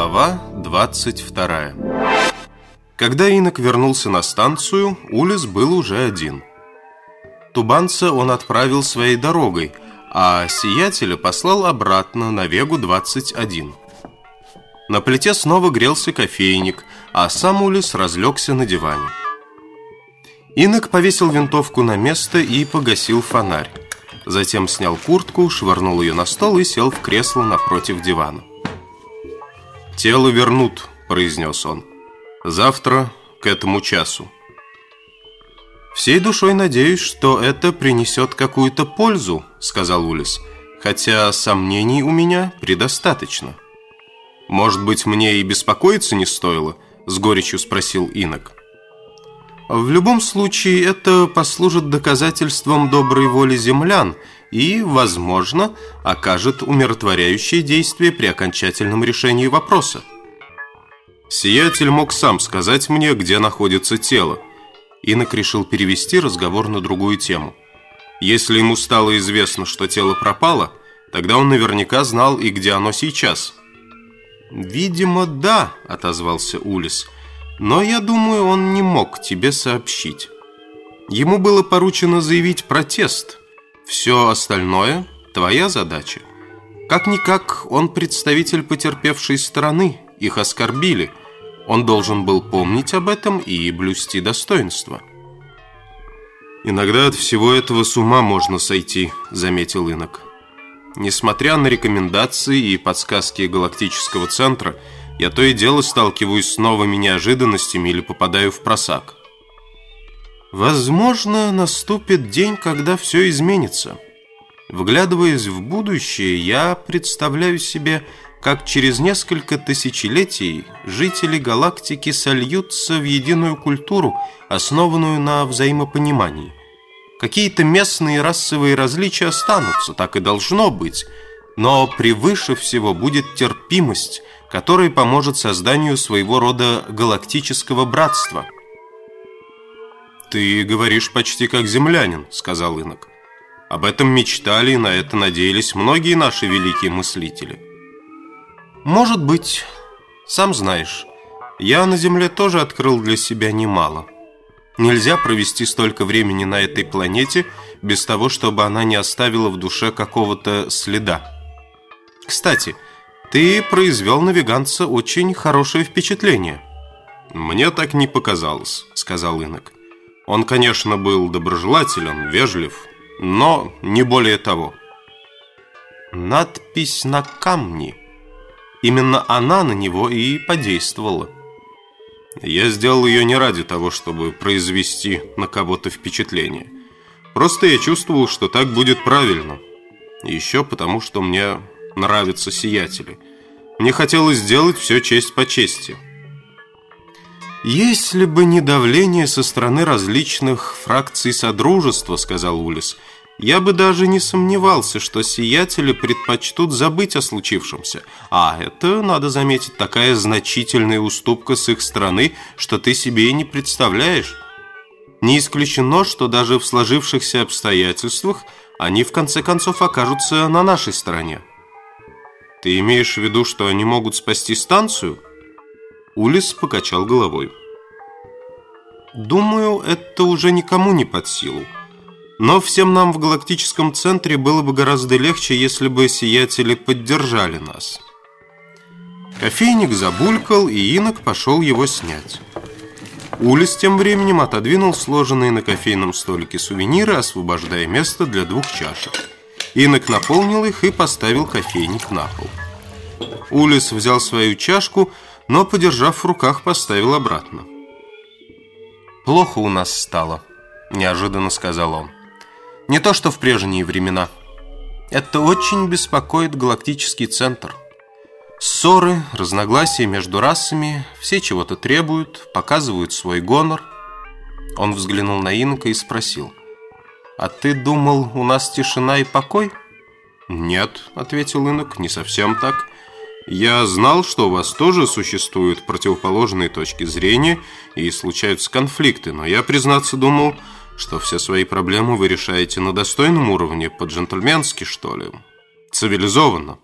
Глава 22 Когда Инок вернулся на станцию, Улис был уже один. Тубанца он отправил своей дорогой, а Сиятеля послал обратно на Вегу-21. На плите снова грелся кофейник, а сам Улис разлегся на диване. Инок повесил винтовку на место и погасил фонарь. Затем снял куртку, швырнул ее на стол и сел в кресло напротив дивана. «Тело вернут», – произнес он. «Завтра к этому часу». «Всей душой надеюсь, что это принесет какую-то пользу», – сказал Улис. «Хотя сомнений у меня предостаточно». «Может быть, мне и беспокоиться не стоило?» – с горечью спросил Инок. В любом случае, это послужит доказательством доброй воли землян и, возможно, окажет умиротворяющее действие при окончательном решении вопроса. Сиятель мог сам сказать мне, где находится тело. Инок решил перевести разговор на другую тему. Если ему стало известно, что тело пропало, тогда он наверняка знал и где оно сейчас. «Видимо, да», — отозвался Улис, — но я думаю, он не мог тебе сообщить. Ему было поручено заявить протест. Все остальное – твоя задача. Как-никак он представитель потерпевшей стороны, их оскорбили. Он должен был помнить об этом и блюсти достоинство. «Иногда от всего этого с ума можно сойти», – заметил Инок. Несмотря на рекомендации и подсказки Галактического центра – я то и дело сталкиваюсь с новыми неожиданностями или попадаю в просак. Возможно, наступит день, когда все изменится. Вглядываясь в будущее, я представляю себе, как через несколько тысячелетий жители галактики сольются в единую культуру, основанную на взаимопонимании. Какие-то местные расовые различия останутся, так и должно быть, но превыше всего будет терпимость – который поможет созданию своего рода галактического братства. «Ты говоришь почти как землянин», — сказал Инок. «Об этом мечтали и на это надеялись многие наши великие мыслители». «Может быть, сам знаешь, я на Земле тоже открыл для себя немало. Нельзя провести столько времени на этой планете без того, чтобы она не оставила в душе какого-то следа. Кстати, — ты произвел на веганца очень хорошее впечатление. Мне так не показалось, сказал Инок. Он, конечно, был доброжелателен, вежлив, но не более того. Надпись на камне. Именно она на него и подействовала. Я сделал ее не ради того, чтобы произвести на кого-то впечатление. Просто я чувствовал, что так будет правильно. Еще потому, что мне нравятся сиятели. Мне хотелось сделать все честь по чести. «Если бы не давление со стороны различных фракций Содружества, — сказал Улис, — я бы даже не сомневался, что сиятели предпочтут забыть о случившемся. А это, надо заметить, такая значительная уступка с их стороны, что ты себе и не представляешь. Не исключено, что даже в сложившихся обстоятельствах они в конце концов окажутся на нашей стороне. Ты имеешь в виду, что они могут спасти станцию? Улис покачал головой. Думаю, это уже никому не под силу. Но всем нам в галактическом центре было бы гораздо легче, если бы сиятели поддержали нас. Кофейник забулькал, и инок пошел его снять. Улис тем временем отодвинул сложенные на кофейном столике сувениры, освобождая место для двух чашек. Инок наполнил их и поставил кофейник на пол. Улис взял свою чашку, но, подержав в руках, поставил обратно. «Плохо у нас стало», – неожиданно сказал он. «Не то, что в прежние времена. Это очень беспокоит галактический центр. Ссоры, разногласия между расами, все чего-то требуют, показывают свой гонор». Он взглянул на Инка и спросил – «А ты думал, у нас тишина и покой?» «Нет», — ответил инок, — «не совсем так. Я знал, что у вас тоже существуют противоположные точки зрения и случаются конфликты, но я, признаться, думал, что все свои проблемы вы решаете на достойном уровне, по-джентльменски, что ли, цивилизованно».